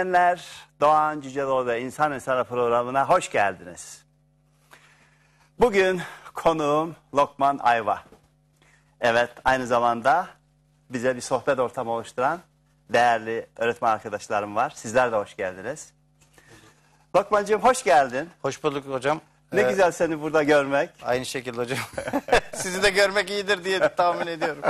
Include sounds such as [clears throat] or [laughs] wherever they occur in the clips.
Değerli izleyenler, Doğan Cüceloğlu İnsan İnsana programına hoş geldiniz. Bugün konuğum Lokman Ayva. Evet, aynı zamanda bize bir sohbet ortamı oluşturan değerli öğretmen arkadaşlarım var. Sizler de hoş geldiniz. Lokmancığım hoş geldin. Hoş bulduk hocam. Ne güzel seni burada görmek. Aynı şekilde hocam. [laughs] Sizi de görmek iyidir diye tahmin ediyorum.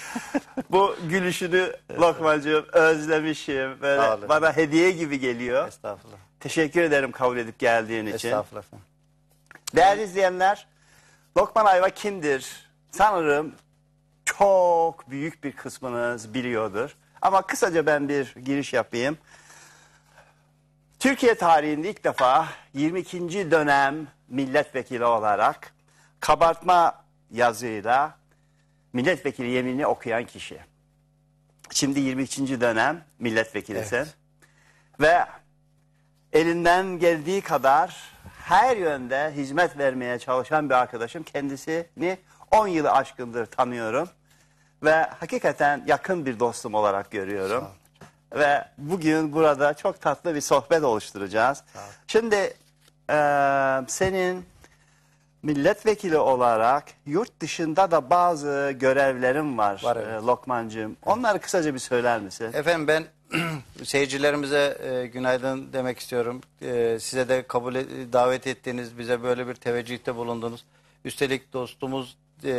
[laughs] Bu gülüşünü Lokmancığım özlemişim. Böyle Sağ olun. bana hediye gibi geliyor. Estağfurullah. Teşekkür ederim kabul edip geldiğin için. Estağfurullah. Değerli izleyenler, Lokman Ayva kimdir? Sanırım çok büyük bir kısmınız biliyordur. Ama kısaca ben bir giriş yapayım. Türkiye tarihinde ilk defa 22. dönem milletvekili olarak kabartma yazıyla milletvekili yeminini okuyan kişi. Şimdi 22. dönem milletvekilisin. Evet. Ve elinden geldiği kadar her yönde hizmet vermeye çalışan bir arkadaşım. Kendisini 10 yılı aşkındır tanıyorum. Ve hakikaten yakın bir dostum olarak görüyorum. Ve bugün burada çok tatlı bir sohbet oluşturacağız. Şimdi eee, senin milletvekili olarak yurt dışında da bazı görevlerin var, Var, evet. eee, Lokmancığım. Onları kısaca bir söyler misin? Efendim ben [clears throat] seyircilerimize e, günaydın demek istiyorum. E, size de kabul e- davet ettiğiniz, bize böyle bir teveccühte bulundunuz. Üstelik dostumuz e,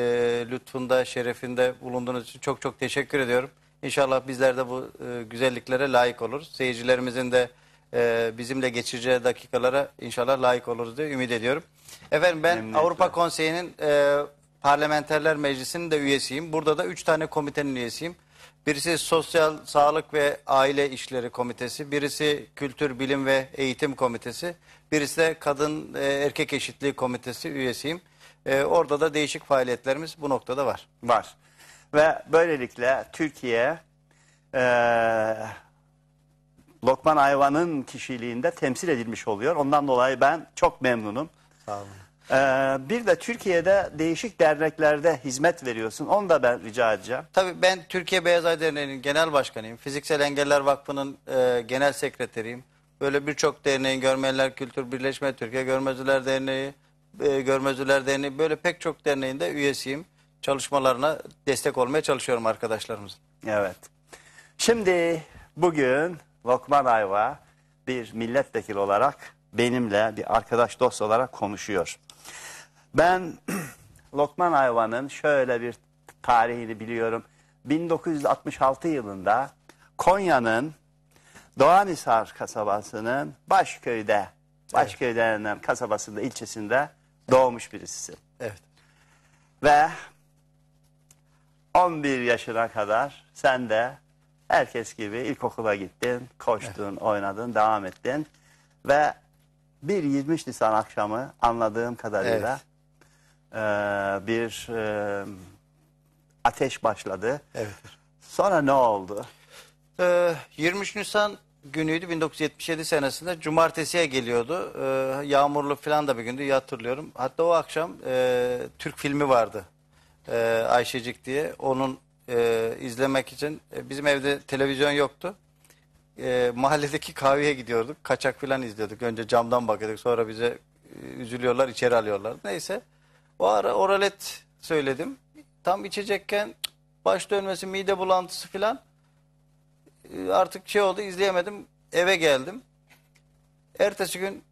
lütfunda, şerefinde bulunduğunuz için çok çok teşekkür ediyorum. İnşallah bizler de bu e, güzelliklere layık oluruz. Seyircilerimizin de e, bizimle geçireceği dakikalara inşallah layık oluruz diye ümit ediyorum. Efendim ben Memnuniyetle. Avrupa Konseyi'nin e, Parlamenterler Meclisi'nin de üyesiyim. Burada da üç tane komitenin üyesiyim. Birisi Sosyal Sağlık ve Aile İşleri Komitesi, birisi Kültür, Bilim ve Eğitim Komitesi, birisi de Kadın e, Erkek Eşitliği Komitesi üyesiyim. E, orada da değişik faaliyetlerimiz bu noktada var. Var. Ve böylelikle Türkiye eee Lokman Ayvan'ın kişiliğinde temsil edilmiş oluyor. Ondan dolayı ben çok memnunum. Sağ olun. Eee, bir de Türkiye'de değişik derneklerde hizmet veriyorsun. Onu da ben rica edeceğim. Tabii ben Türkiye Beyaz Ay Derneği'nin genel başkanıyım. Fiziksel Engeller Vakfı'nın e, genel sekreteriyim. Böyle birçok derneğin Görmeliler Kültür Birleşme Türkiye Görmezler Derneği, e, Görmezler Derneği böyle pek çok derneğinde üyesiyim. Çalışmalarına destek olmaya çalışıyorum arkadaşlarımızın. Evet. Şimdi bugün Lokman Ayva bir milletvekili olarak benimle bir arkadaş dost olarak konuşuyor. Ben [clears throat] Lokman Ayva'nın şöyle bir tarihini biliyorum. 1966 yılında Konya'nın Doğanhisar kasabasının Başköy'de, Başköy denilen kasabasında, ilçesinde doğmuş birisi. Evet. Ve 11 yaşına kadar sen de herkes gibi ilkokula gittin, koştun, oynadın, devam ettin. Ve bir 23 Nisan akşamı anladığım kadarıyla eee, bir eee, ateş başladı. Evet. Sonra ne oldu? Ee, 23 Nisan günüydü 1977 senesinde cumartesiye geliyordu. Ee, yağmurlu falan da bir gündü iyi hatırlıyorum. Hatta o akşam e, Türk filmi vardı. Ee, Ayşecik diye. Onun e, izlemek için e, bizim evde televizyon yoktu. E, mahalledeki kahveye gidiyorduk. Kaçak falan izliyorduk. Önce camdan bakıyorduk. Sonra bize e, üzülüyorlar, içeri alıyorlar. Neyse. O ara oralet söyledim. Tam içecekken baş dönmesi, mide bulantısı falan. E, artık şey oldu izleyemedim. Eve geldim. Ertesi gün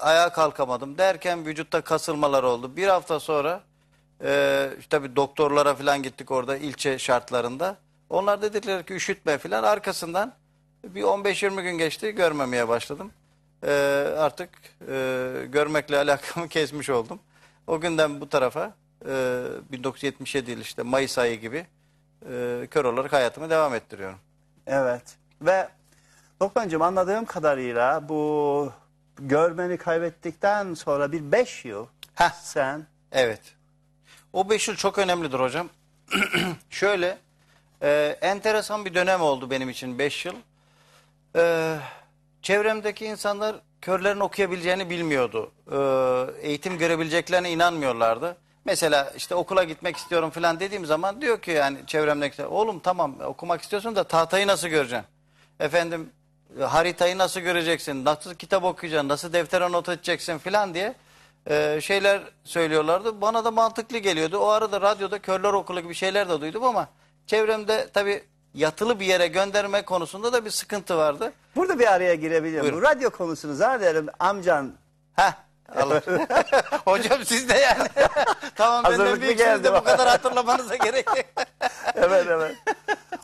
ayağa kalkamadım derken vücutta kasılmalar oldu. Bir hafta sonra e, tabii doktorlara falan gittik orada ilçe şartlarında. Onlar da dediler ki üşütme falan. Arkasından bir 15-20 gün geçti görmemeye başladım. E, artık e, görmekle [laughs] alakamı kesmiş oldum. O günden bu tarafa e, 1977 yıl işte Mayıs ayı gibi e, kör olarak hayatımı devam ettiriyorum. Evet. Ve Lokmancığım anladığım kadarıyla bu görmeni kaybettikten sonra bir 5 yıl Heh. sen Evet. O beş yıl çok önemlidir hocam. [clears throat] Şöyle e, enteresan bir dönem oldu benim için beş yıl. E, çevremdeki insanlar körlerin okuyabileceğini bilmiyordu. E, eğitim görebileceklerine inanmıyorlardı. Mesela işte okula gitmek istiyorum falan dediğim zaman diyor ki yani çevremdeki oğlum tamam okumak istiyorsun da tahtayı nasıl göreceksin? Efendim E, Haritayı nasıl göreceksin? Nasıl kitap okuyacaksın? Nasıl deftere not edeceksin filan diye e, şeyler söylüyorlardı. Bana da mantıklı geliyordu. O arada radyoda körler okulu gibi şeyler de duydum ama çevremde tabii yatılı bir yere gönderme konusunda da bir sıkıntı vardı. Burada bir araya girebilirim. Buyurun. Bu radyo konusunu zannederim amcan Heh. Allah. [laughs] Hocam siz de yani. [laughs] tamam benden büyüksünüz de bu kadar hatırlamanıza gerek yok. [laughs] evet evet.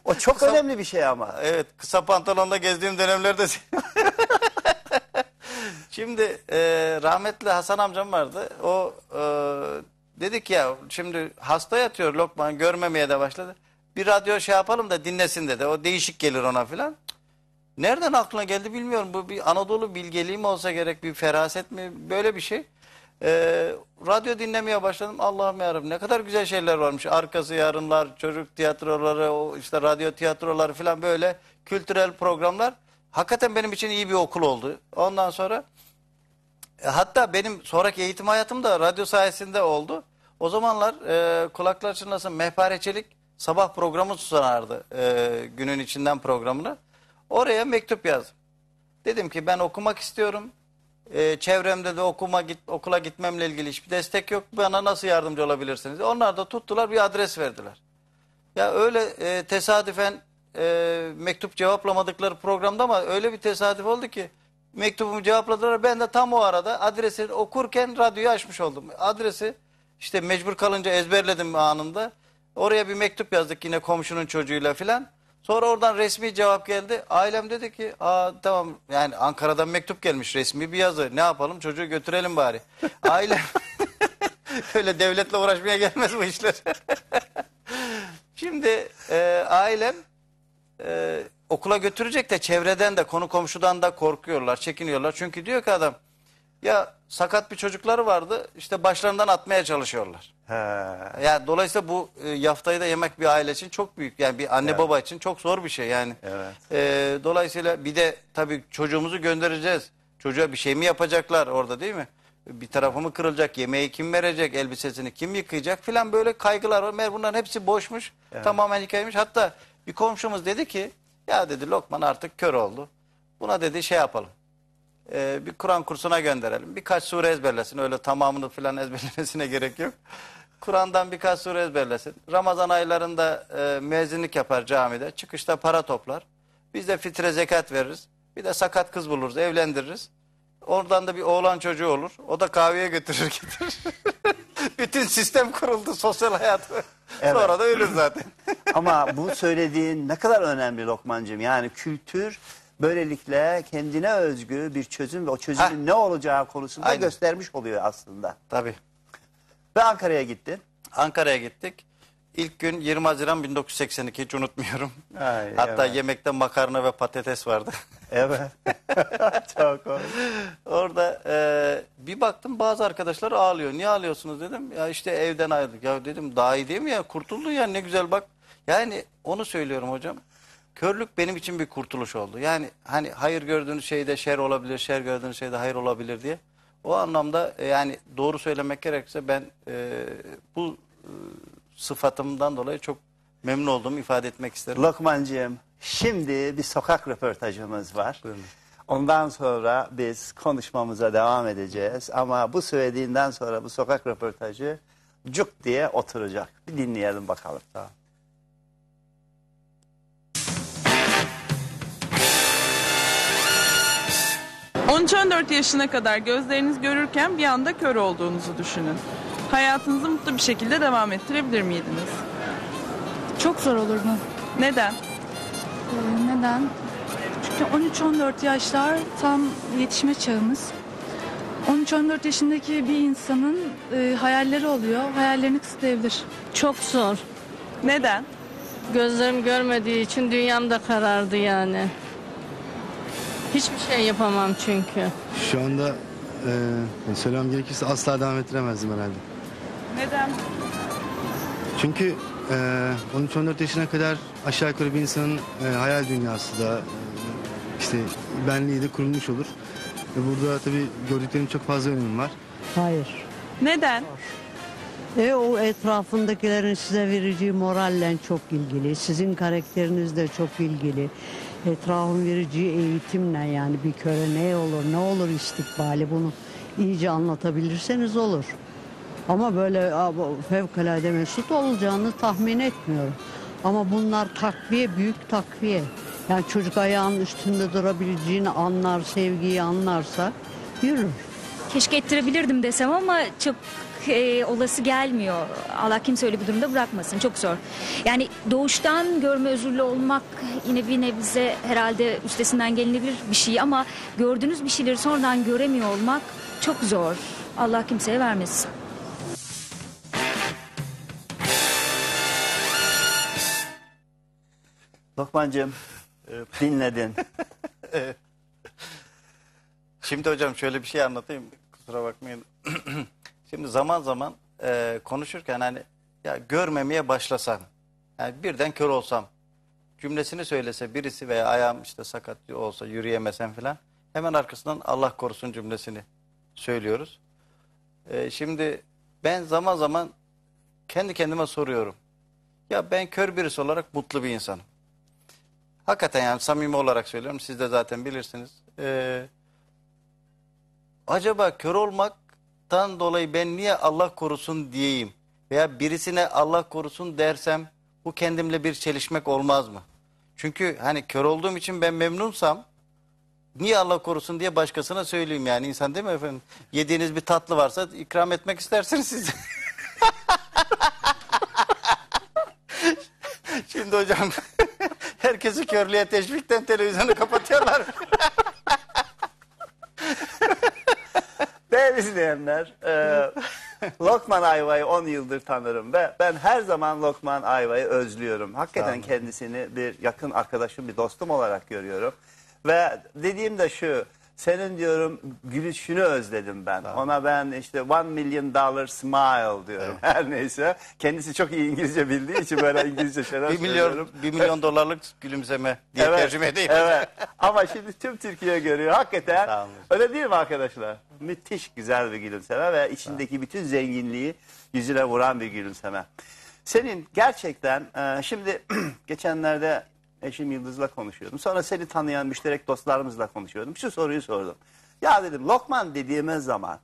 O çok önemli bir şey ama. Evet kısa pantolonla gezdiğim dönemlerde. Şimdi e, rahmetli Hasan amcam vardı. O e, dedik ya şimdi hasta yatıyor Lokman görmemeye de başladı. Bir radyo şey yapalım da dinlesin dedi. O değişik gelir ona filan. Nereden aklına geldi bilmiyorum. Bu bir Anadolu bilgeliği mi olsa gerek bir feraset mi böyle bir şey. Ee, radyo dinlemeye başladım. Allah'ım yarabbim ne kadar güzel şeyler varmış. Arkası yarınlar, çocuk tiyatroları, o işte radyo tiyatroları falan böyle kültürel programlar. Hakikaten benim için iyi bir okul oldu. Ondan sonra e, hatta benim sonraki eğitim hayatım da radyo sayesinde oldu. O zamanlar e, kulaklar çınlasın mehpareçilik sabah programı sunardı e, günün içinden programını. Oraya mektup yazdım. Dedim ki ben okumak istiyorum. E, çevremde de okuma git, okula gitmemle ilgili hiçbir destek yok. Bana nasıl yardımcı olabilirsiniz? Onlar da tuttular bir adres verdiler. Ya öyle e, tesadüfen e, mektup cevaplamadıkları programda ama öyle bir tesadüf oldu ki mektubumu cevapladılar. Ben de tam o arada adresi okurken radyoyu açmış oldum. Adresi işte mecbur kalınca ezberledim anında. Oraya bir mektup yazdık yine komşunun çocuğuyla filan. Sonra oradan resmi cevap geldi. Ailem dedi ki aa tamam yani Ankara'dan mektup gelmiş resmi bir yazı. Ne yapalım çocuğu götürelim bari. [laughs] Ailem [laughs] öyle devletle uğraşmaya gelmez bu işler. [laughs] Şimdi e, ailem e, okula götürecek de çevreden de konu komşudan da korkuyorlar, çekiniyorlar. Çünkü diyor ki adam ya sakat bir çocukları vardı işte başlarından atmaya çalışıyorlar. He. Yani dolayısıyla bu e, yaftayı da yemek bir aile için çok büyük. Yani bir anne baba için çok zor bir şey yani. Evet. E, dolayısıyla bir de tabii çocuğumuzu göndereceğiz. Çocuğa bir şey mi yapacaklar orada değil mi? Bir tarafı mı kırılacak, yemeği kim verecek, elbisesini kim yıkayacak filan böyle kaygılar var. Meğer bunların hepsi boşmuş. Tamamen hikayemiş. Hatta bir komşumuz dedi ki ya dedi Lokman artık kör oldu. Buna dedi şey yapalım. Ee, bir Kur'an kursuna gönderelim. Birkaç sure ezberlesin. Öyle tamamını falan ezberlemesine [laughs] gerek yok. Kur'an'dan birkaç sure ezberlesin. Ramazan aylarında e, müezzinlik yapar camide. Çıkışta para toplar. Biz de fitre zekat veririz. Bir de sakat kız buluruz, evlendiririz. Oradan da bir oğlan çocuğu olur. O da kahveye götürür [laughs] getirir. Bütün sistem kuruldu sosyal hayatı. Evet. Sonra da ölür zaten. [laughs] Ama bu söylediğin ne kadar önemli Lokmancığım. Yani kültür böylelikle kendine özgü bir çözüm ve o çözümün Heh. ne olacağı konusunda Aynen. göstermiş oluyor aslında. Tabii. Ve Ankara'ya gittin. Ankara'ya gittik. İlk gün 20 Haziran 1982 hiç unutmuyorum. Ay, Hatta evet. yemekte makarna ve patates vardı. Evet. [laughs] Çok hoş. Orada e, bir baktım bazı arkadaşlar ağlıyor. Niye ağlıyorsunuz dedim. Ya işte evden ayrıldık. Ya dedim daha iyi değil mi ya? Kurtuldun ya ne güzel bak. Yani onu söylüyorum hocam. Körlük benim için bir kurtuluş oldu. Yani hani hayır gördüğünüz şeyde şer olabilir, şer gördüğünüz şeyde hayır olabilir diye. O anlamda e, yani doğru söylemek gerekirse ben e, bu e, sıfatımdan dolayı çok memnun olduğumu ifade etmek isterim. Lokmancığım şimdi bir sokak röportajımız var. Buyurun. Ondan sonra biz konuşmamıza devam edeceğiz. Ama bu söylediğinden sonra bu sokak röportajı cuk diye oturacak. Bir dinleyelim bakalım. Tamam. 13-14 yaşına kadar gözleriniz görürken bir anda kör olduğunuzu düşünün. Hayatınızı mutlu bir şekilde devam ettirebilir miydiniz? Çok zor olurdu. Neden? Ee, neden? Çünkü 13-14 yaşlar tam yetişme çağımız. 13-14 yaşındaki bir insanın e, hayalleri oluyor. Hayallerini kısıtlayabilir. Çok zor. Neden? Gözlerim görmediği için dünyam da karardı yani. Hiçbir şey yapamam çünkü. Şu anda e, söylemem gerekirse asla devam ettiremezdim herhalde. Neden? Çünkü e, 13-14 yaşına kadar aşağı yukarı bir insanın e, hayal dünyası da e, işte benliği de kurulmuş olur. Ve burada tabii gördüklerim çok fazla önemi var. Hayır. Neden? E o etrafındakilerin size vereceği moralle çok ilgili. Sizin karakteriniz de çok ilgili. Etrafın vereceği eğitimle yani bir köre ne olur ne olur istikbali bunu iyice anlatabilirseniz olur. Ama böyle "Aa, bu fevkalade mesut olacağını tahmin etmiyorum. Ama bunlar takviye, büyük takviye. Yani çocuk ayağının üstünde durabileceğini anlar, sevgiyi anlarsa yürür. Keşke ettirebilirdim desem ama çok e, olası gelmiyor. Allah kimse öyle bir durumda bırakmasın. Çok zor. Yani doğuştan görme özürlü olmak yine bir nebze herhalde üstesinden gelinebilir bir şey ama gördüğünüz bir şeyleri sonradan göremiyor olmak çok zor. Allah kimseye vermesin. Lokmancığım dinledin. [laughs] Şimdi hocam şöyle bir şey anlatayım. Kusura bakmayın. [clears throat] Şimdi zaman zaman e, konuşurken hani ya görmemeye başlasam, yani birden kör olsam cümlesini söylese birisi veya ayağım işte sakat olsa yürüyemesem falan hemen arkasından Allah korusun cümlesini söylüyoruz. E, şimdi ben zaman zaman kendi kendime soruyorum. Ya ben kör birisi olarak mutlu bir insanım. Hakikaten yani samimi olarak söylüyorum. Siz de zaten bilirsiniz. Ee, acaba kör olmaktan dolayı ben niye Allah korusun diyeyim? Veya birisine Allah korusun dersem bu kendimle bir çelişmek olmaz mı? Çünkü hani kör olduğum için ben memnunsam niye Allah korusun diye başkasına söyleyeyim yani insan değil mi efendim? Yediğiniz bir tatlı varsa ikram etmek istersiniz siz. [laughs] Şimdi hocam herkesi körlüğe teşvikten televizyonu kapatıyorlar. [laughs] Değerli izleyenler, e, Lokman Ayva'yı 10 yıldır tanırım ve ben her zaman Lokman Ayva'yı özlüyorum. Hakikaten kendisini bir yakın arkadaşım, bir dostum olarak görüyorum. Ve dediğim de şu, senin diyorum gülüşünü özledim ben. Ona ben işte one million dollar smile diyorum her neyse. Kendisi çok iyi İngilizce bildiği için böyle İngilizce şeyler bir milyon, söylüyorum. bir milyon dolarlık gülümseme diye tercüme edeyim. Evet. Ama şimdi tüm Türkiye görüyor. Hakikaten öyle değil mi arkadaşlar? Müthiş güzel bir gülümseme ve içindeki bütün zenginliği yüzüne vuran bir gülümseme. Senin gerçekten e, şimdi [clears throat] geçenlerde eşim Yıldız'la konuşuyordum. Sonra seni tanıyan müşterek dostlarımızla konuşuyordum. Şu soruyu sordum. Ya dedim Lokman dediğimiz zaman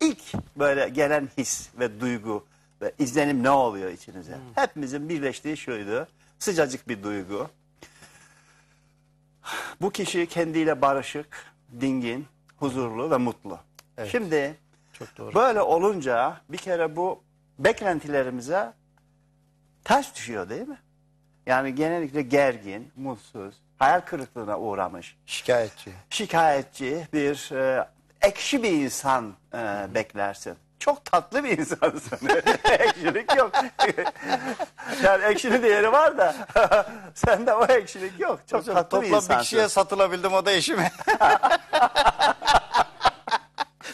ilk böyle gelen his ve duygu ve izlenim ne oluyor içinize? Hepimizin birleştiği şuydu. Sıcacık bir duygu. Bu kişi kendiyle barışık, dingin, huzurlu ve mutlu. Şimdi Çok doğru. böyle olunca bir kere bu beklentilerimize ters düşüyor değil mi? Yani genellikle gergin, mutsuz, hayal kırıklığına uğramış, Şikayetçi. şikayetçi bir e, ekşi bir insan e, beklersin. Çok tatlı bir insansın. [laughs] Ekşilik yok. [laughs] yani ekşinin değeri var da [laughs] sende o ekşilik yok. Çok Hocam, tatlı bir toplam insansın. bir kişiye satılabildim o da eşime.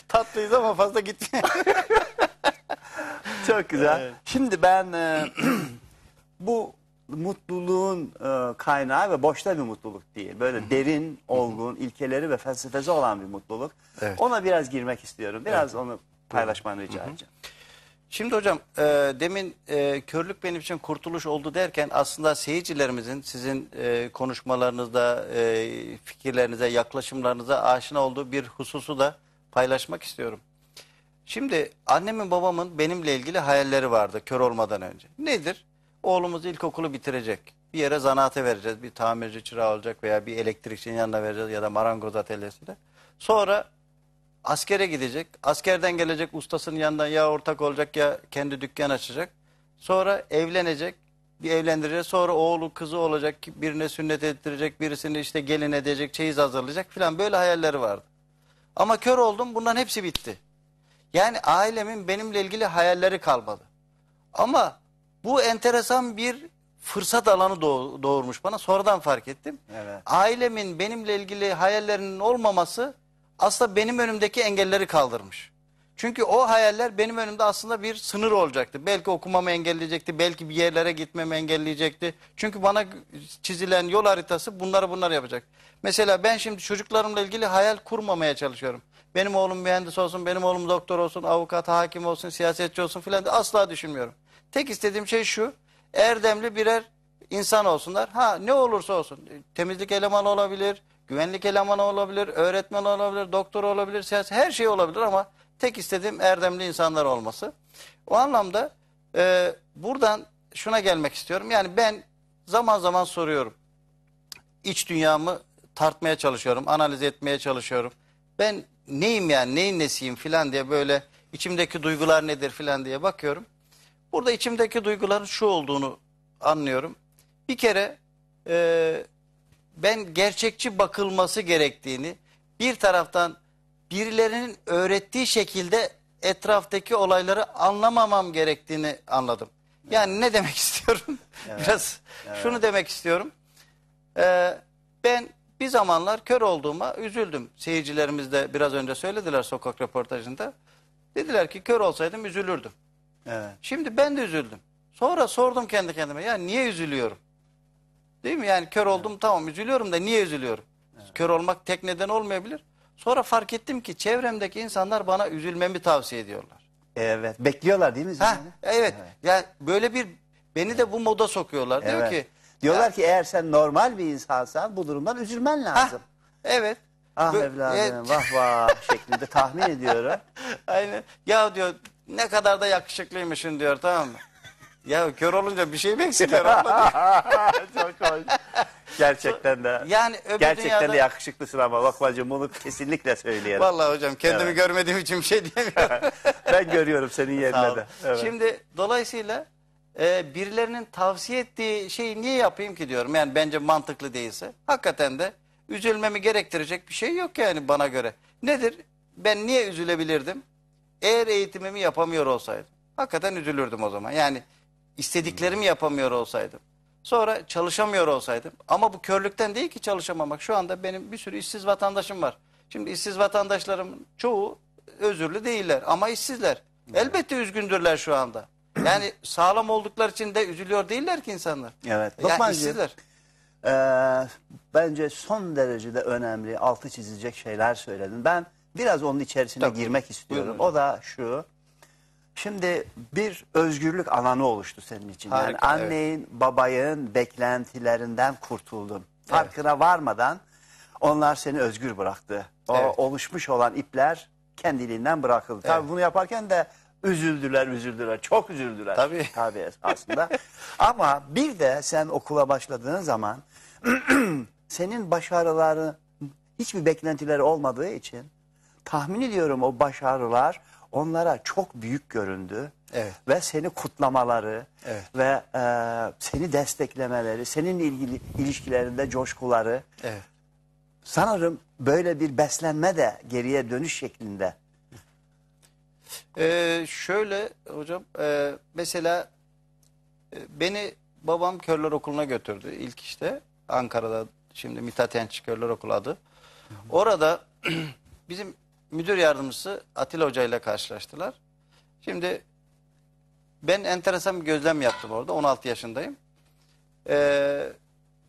Tatlıyız ama fazla gitmiyor. Çok güzel. Şimdi ben e, [clears throat] bu mutluluğun e, kaynağı ve boşta bir mutluluk değil. Böyle derin, olgun, ilkeleri ve felsefesi olan bir mutluluk. Evet. Ona biraz girmek istiyorum. Biraz onu paylaşmanı rica edeceğim. Şimdi hocam e, demin e, körlük benim için kurtuluş oldu derken aslında seyircilerimizin sizin e, konuşmalarınızda, e, fikirlerinize, yaklaşımlarınıza aşina olduğu bir hususu da paylaşmak istiyorum. Şimdi annemin babamın benimle ilgili hayalleri vardı kör olmadan önce. Nedir? Oğlumuz ilkokulu bitirecek. Bir yere zanaate vereceğiz. Bir tamirci çırağı olacak veya bir elektrikçinin yanına vereceğiz ya da marangoz atölyesine. Sonra askere gidecek. Askerden gelecek ustasının yanından ya ortak olacak ya kendi dükkan açacak. Sonra evlenecek. Bir evlendirecek. Sonra oğlu kızı olacak. Birine sünnet ettirecek. Birisini işte gelin edecek. Çeyiz hazırlayacak filan. Böyle hayalleri vardı. Ama kör oldum. Bunların hepsi bitti. Yani ailemin benimle ilgili hayalleri kalmadı. Ama bu enteresan bir fırsat alanı doğ- doğurmuş bana. Sonradan fark ettim. Evet. Ailemin benimle ilgili hayallerinin olmaması aslında benim önümdeki engelleri kaldırmış. Çünkü o hayaller benim önümde aslında bir sınır olacaktı. Belki okumamı engelleyecekti, belki bir yerlere gitmemi engelleyecekti. Çünkü bana çizilen yol haritası bunları bunları yapacak. Mesela ben şimdi çocuklarımla ilgili hayal kurmamaya çalışıyorum. Benim oğlum mühendis olsun, benim oğlum doktor olsun, avukat, hakim olsun, siyasetçi olsun filan asla düşünmüyorum. Tek istediğim şey şu, erdemli birer insan olsunlar. Ha ne olursa olsun, temizlik elemanı olabilir, güvenlik elemanı olabilir, öğretmen olabilir, doktor olabilir, siyaset, her şey olabilir ama tek istediğim erdemli insanlar olması. O anlamda e, buradan şuna gelmek istiyorum. Yani ben zaman zaman soruyorum iç dünyamı tartmaya çalışıyorum, analiz etmeye çalışıyorum. Ben neyim yani, neyin nesiyim filan diye böyle içimdeki duygular nedir filan diye bakıyorum. Burada içimdeki duyguların şu olduğunu anlıyorum. Bir kere e, ben gerçekçi bakılması gerektiğini, bir taraftan birilerinin öğrettiği şekilde etraftaki olayları anlamamam gerektiğini anladım. Yani ne demek [laughs] istiyorum? Biraz şunu demek istiyorum. Ee, ben bir zamanlar kör olduğuma üzüldüm. Seyircilerimiz de biraz önce söylediler sokak röportajında. Dediler ki kör olsaydım üzülürdüm. Evet. Şimdi ben de üzüldüm. Sonra sordum kendi kendime ya niye üzülüyorum? Değil mi? Yani kör oldum tamam üzülüyorum da niye üzülüyorum? Kör olmak tek neden olmayabilir. Sonra fark ettim ki çevremdeki insanlar bana üzülmemi tavsiye ediyorlar. Evet. Bekliyorlar değil mi? Ha, Zihni? evet. Yani böyle bir beni de bu moda sokuyorlar. Diyor Evet. ki Diyorlar ya- ki eğer sen normal bir insansan bu durumdan üzülmen Ha, lazım. evet. Ah evladım evet. vah vah [laughs] şeklinde tahmin ediyorum. Aynen. Ya diyor ne kadar da yakışıklıymışsın diyor tamam mı? [laughs] Ya kör olunca bir şey mi diyor. [laughs] Çok hoş. Gerçekten de. Yani öbür Gerçekten dünyada... de yakışıklısın ama Lokmacığım bunu kesinlikle söyleyelim. Vallahi hocam kendimi Evet. görmediğim için bir şey diyemiyorum. [laughs] ben görüyorum senin Sağ yerine de. Evet. Şimdi dolayısıyla e, birilerinin tavsiye ettiği şeyi niye yapayım ki diyorum. Yani bence mantıklı değilse. Hakikaten de üzülmemi gerektirecek bir şey yok yani bana göre. Nedir? Ben niye üzülebilirdim? Eğer eğitimimi yapamıyor olsaydım. Hakikaten üzülürdüm o zaman. Yani istediklerimi yapamıyor olsaydım. Sonra çalışamıyor olsaydım. Ama bu körlükten değil ki çalışamamak. Şu anda benim bir sürü işsiz vatandaşım var. Şimdi işsiz vatandaşlarımın çoğu özürlü değiller ama işsizler. Elbette üzgündürler şu anda. Yani [clears throat] sağlam oldukları için de üzülüyor değiller ki insanlar. Evet. Yani Lokmancığım, işsizler. Ee, bence son derecede önemli, altı çizilecek şeyler söyledin. Ben biraz onun içerisine Tabii. girmek istiyorum. Buyurun o da şu. Şimdi bir özgürlük alanı oluştu senin için. yani Harika, evet. annenin, babayın beklentilerinden kurtuldun. Farkına varmadan onlar seni özgür bıraktı. O Evet. oluşmuş olan ipler kendiliğinden bırakıldı. Tabii Evet. bunu yaparken de üzüldüler, üzüldüler. Çok üzüldüler. Tabii. Tabii aslında. [laughs] Ama bir de sen okula başladığın zaman [clears throat] senin başarıları hiçbir beklentileri olmadığı için tahmin ediyorum o başarılar onlara çok büyük göründü. Evet. Ve seni kutlamaları Evet. ve e, seni desteklemeleri, seninle ilgili ilişkilerinde coşkuları Evet. sanırım böyle bir beslenme de geriye dönüş şeklinde. Ee, şöyle hocam e, mesela e, beni babam körler okuluna götürdü ilk işte Ankara'da şimdi Mithat Yenç Körler Okulu adı. Orada [clears throat] bizim müdür yardımcısı Atilla Hoca ile karşılaştılar. Şimdi ben enteresan bir gözlem yaptım orada 16 yaşındayım. Ee,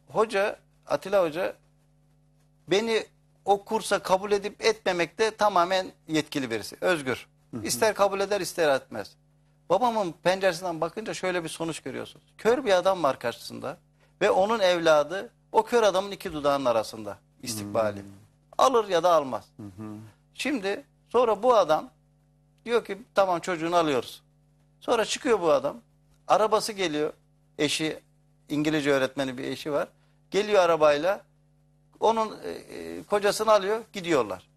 hoca Atilla Hoca beni o kursa kabul edip etmemekte tamamen yetkili birisi. Özgür. İster kabul eder ister etmez. Babamın penceresinden bakınca şöyle bir sonuç görüyorsunuz. Kör bir adam var karşısında ve onun evladı o kör adamın iki dudağının arasında istikbali. Alır ya da almaz. Şimdi sonra bu adam diyor ki tamam çocuğunu alıyoruz. Sonra çıkıyor bu adam. Arabası geliyor. Eşi İngilizce öğretmeni bir eşi var. Geliyor arabayla onun e, e, kocasını alıyor gidiyorlar.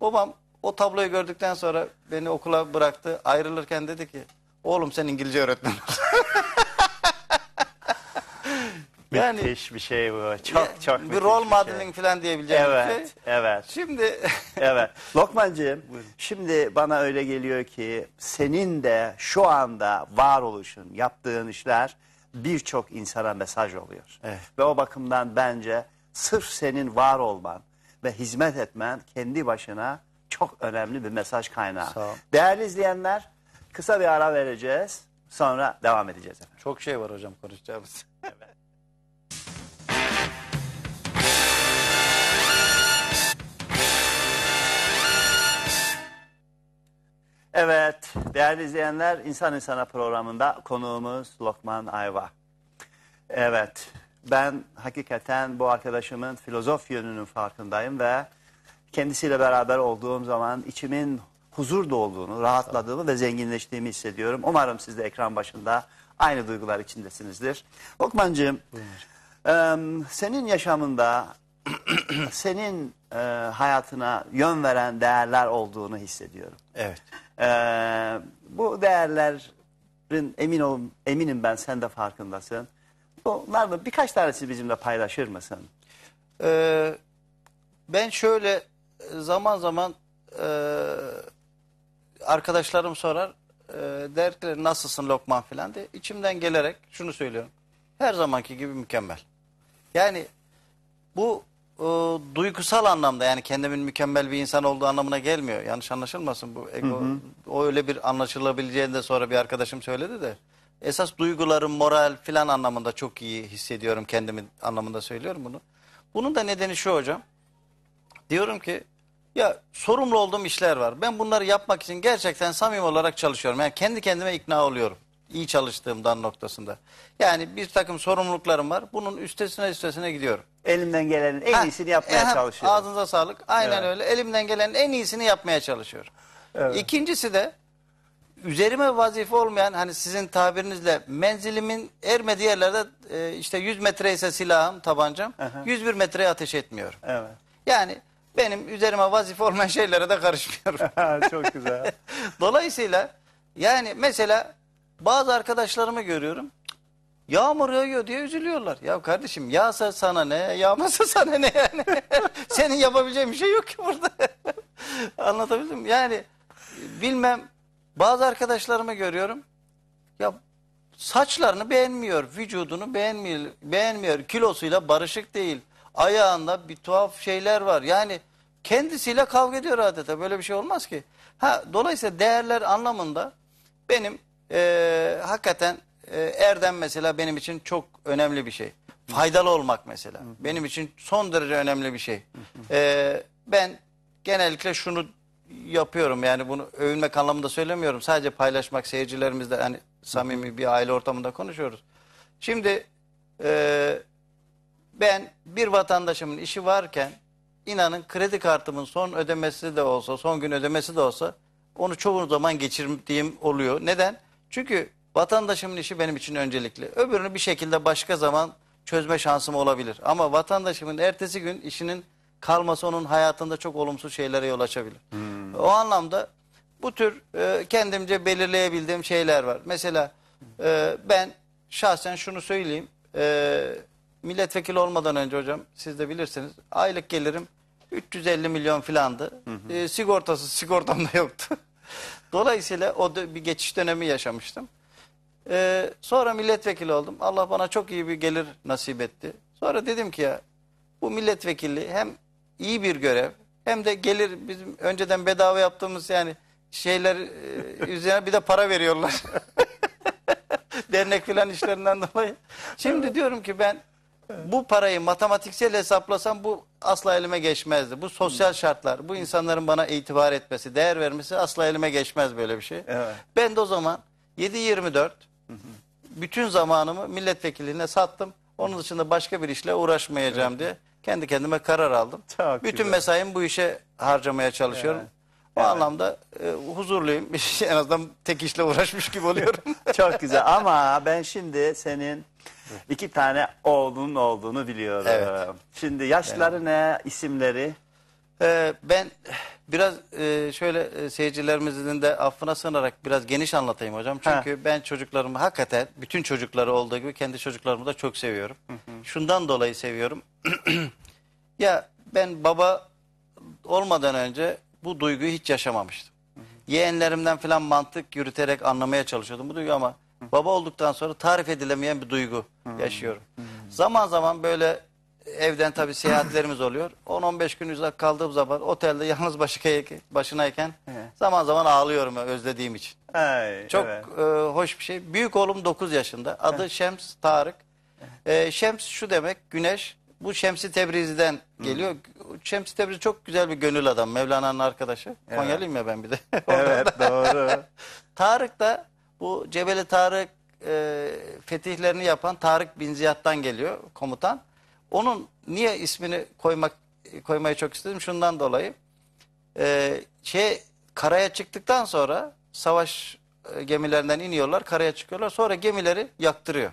Babam o tabloyu gördükten sonra beni okula bıraktı. Ayrılırken dedi ki oğlum sen İngilizce öğretmen ol." [laughs] yani Müthiş bir şey bu. ya, Çok çok bir rol şey. modeling falan diyebileceğim bir şey. Evet, evet. Şimdi [laughs] Evet. Lokmancığım, şimdi bana öyle geliyor ki senin de şu anda varoluşun, yaptığın işler birçok insana mesaj oluyor. Evet. Ve o bakımdan bence sırf senin var olman ve hizmet etmen kendi başına çok önemli bir mesaj kaynağı. Sağ ol. Değerli izleyenler kısa bir ara vereceğiz. Sonra devam edeceğiz efendim. Çok şey var hocam konuşacağımız. Evet, değerli izleyenler, İnsan İnsana programında konuğumuz Lokman Ayva. Evet, ben hakikaten bu arkadaşımın filozof yönünün farkındayım ve kendisiyle beraber olduğum zaman içimin huzur dolduğunu, rahatladığımı ve zenginleştiğimi hissediyorum. Umarım siz de ekran başında aynı duygular içindesinizdir. Lokmancığım, em, senin yaşamında [clears throat] senin e, hayatına yön veren değerler olduğunu hissediyorum. Evet. Ee, bu değerlerin emin ol, eminim ben sen de farkındasın. Bunlardan birkaç tanesi bizimle paylaşır mısın? Ee, ben şöyle zaman zaman e, arkadaşlarım sorar e, der ki nasılsın Lokman filan diye içimden gelerek şunu söylüyorum. Her zamanki gibi mükemmel. Yani bu e, duygusal anlamda yani kendimin mükemmel bir insan olduğu anlamına gelmiyor. Yanlış anlaşılmasın bu ego. O öyle bir anlaşılabileceğini de sonra bir arkadaşım söyledi de. Esas duygularım, moral filan anlamında çok iyi hissediyorum kendimi anlamında söylüyorum bunu. Bunun da nedeni şu hocam. Diyorum ki ya sorumlu olduğum işler var. Ben bunları yapmak için gerçekten samimi olarak çalışıyorum. Yani kendi kendime ikna oluyorum. İyi çalıştığımdan noktasında. Yani bir takım sorumluluklarım var. Bunun üstesine üstesine gidiyorum. Elimden gelenin en Ha, iyisini yapmaya e, ha, çalışıyorum. Ağzınıza sağlık. Aynen Evet. öyle. Elimden gelenin en iyisini yapmaya çalışıyorum. İkincisi de üzerime vazife olmayan hani sizin tabirinizle menzilimin ermediği yerlerde e, işte 100 metre ise silahım, tabancam 101 metreye ateş etmiyorum. Evet. Yani benim üzerime vazife olmayan [laughs] şeylere de karışmıyorum. [laughs] Çok güzel. [laughs] Dolayısıyla yani mesela bazı arkadaşlarımı görüyorum. Yağmur yağıyor diye üzülüyorlar. Ya kardeşim yağsa sana ne, yağmasa [laughs] sana ne yani. [laughs] Senin yapabileceğin bir şey yok ki burada. [laughs] Anlatabildim mi? Yani bilmem bazı arkadaşlarımı görüyorum. Ya saçlarını beğenmiyor, vücudunu beğenmiyor, beğenmiyor. Kilosuyla barışık değil. Ayağında bir tuhaf şeyler var. Yani kendisiyle kavga ediyor adeta. Böyle bir şey olmaz ki. Ha dolayısıyla değerler anlamında benim eee, hakikaten eee, erdem mesela benim için çok önemli bir şey. Faydalı olmak mesela. Benim için son derece önemli bir şey. Eee, ben genellikle şunu yapıyorum yani bunu övünmek anlamında söylemiyorum. Sadece paylaşmak seyircilerimizle hani samimi bir aile ortamında konuşuyoruz. Şimdi eee, ben bir vatandaşımın işi varken inanın kredi kartımın son ödemesi de olsa son gün ödemesi de olsa onu çoğu zaman geçirdiğim oluyor. Neden? Çünkü vatandaşımın işi benim için öncelikli. Öbürünü bir şekilde başka zaman çözme şansım olabilir. Ama vatandaşımın ertesi gün işinin kalması onun hayatında çok olumsuz şeylere yol açabilir. O anlamda bu tür e, kendimce belirleyebildiğim şeyler var. Mesela e, ben şahsen şunu söyleyeyim. E, milletvekili olmadan önce hocam siz de bilirsiniz aylık gelirim 350 milyon filandı. E, sigortası sigortam da yoktu. [laughs] Dolayısıyla o da bir geçiş dönemi yaşamıştım. E, sonra milletvekili oldum. Allah bana çok iyi bir gelir nasip etti. Sonra dedim ki ya bu milletvekilliği hem iyi bir görev hem de gelir bizim önceden bedava yaptığımız yani şeyler e, üzerine bir de para veriyorlar. [laughs] Dernek filan işlerinden dolayı. Şimdi diyorum ki ben bu parayı matematiksel hesaplasam bu asla elime geçmezdi. Bu sosyal şartlar, bu insanların bana itibar etmesi, değer vermesi asla elime geçmez böyle bir şey. Evet. Ben de o zaman 7-24 bütün zamanımı milletvekilliğine sattım. Onun dışında başka bir işle uğraşmayacağım diye kendi kendime karar aldım. [laughs] Çok bütün güzel. mesaimi bu işe harcamaya çalışıyorum. Evet. O Evet. anlamda e, huzurluyum. [laughs] en azından tek işle uğraşmış gibi oluyorum. [laughs] Çok güzel ama ben şimdi senin iki tane oğlunun olduğunu biliyorum. Evet. Şimdi yaşları ne, isimleri? Ee, ben biraz e, şöyle e, seyircilerimizin de affına sığınarak biraz geniş anlatayım hocam. Çünkü ben çocuklarımı hakikaten bütün çocukları olduğu gibi kendi çocuklarımı da çok seviyorum. Şundan dolayı seviyorum. [clears throat] ya ben baba olmadan önce bu duyguyu hiç yaşamamıştım. Yeğenlerimden falan mantık yürüterek anlamaya çalışıyordum bu duyguyu ama baba olduktan sonra tarif edilemeyen bir duygu yaşıyorum. Zaman zaman böyle evden tabii seyahatlerimiz oluyor. 10-15 gün uzak kaldığım zaman otelde yalnız başına, başınayken zaman zaman ağlıyorum özlediğim için. Ay, Çok evet. e, hoş bir şey. Büyük oğlum 9 yaşında. Adı Şems Tarık. E, Şems şu demek güneş. Bu Şemsi Tebrizi'den geliyor. Şemsi Tebrizi çok güzel bir gönül adam. Mevlana'nın arkadaşı. Konyalıyım ya ben bir de. [laughs] Evet doğru. [laughs] Tarık da bu Cebeli Tarık e, fetihlerini yapan Tarık bin Ziyad'dan geliyor komutan. Onun niye ismini koymak koymayı çok istedim şundan dolayı. E, şey karaya çıktıktan sonra savaş e, gemilerinden iniyorlar, karaya çıkıyorlar. Sonra gemileri yaktırıyor.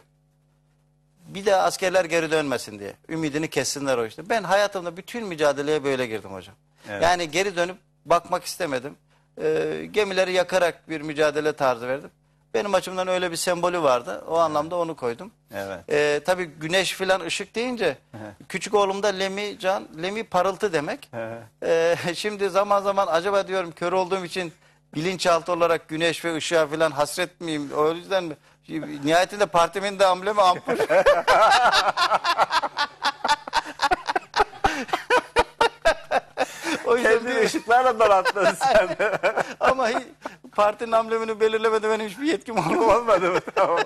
Bir daha askerler geri dönmesin diye. Ümidini kessinler o işte. Ben hayatımda bütün mücadeleye böyle girdim hocam. Evet. Yani geri dönüp bakmak istemedim. Ee, gemileri yakarak bir mücadele tarzı verdim. Benim açımdan öyle bir sembolü vardı. O anlamda onu koydum. Evet. Ee, tabii güneş filan ışık deyince küçük oğlum da Lemi Can, Lemi parıltı demek. Ee, [laughs] şimdi zaman zaman acaba diyorum kör olduğum için bilinçaltı olarak güneş ve ışığa filan hasret miyim? O yüzden mi? Nihayetinde partimin de amblemi ampul. [laughs] o yüzden Kendi bir- ışıklarla donattın [laughs] sen. ama hi- partinin amblemini belirlemede benim hiçbir yetkim [laughs] olmadı. Olmadı mı? Tamam.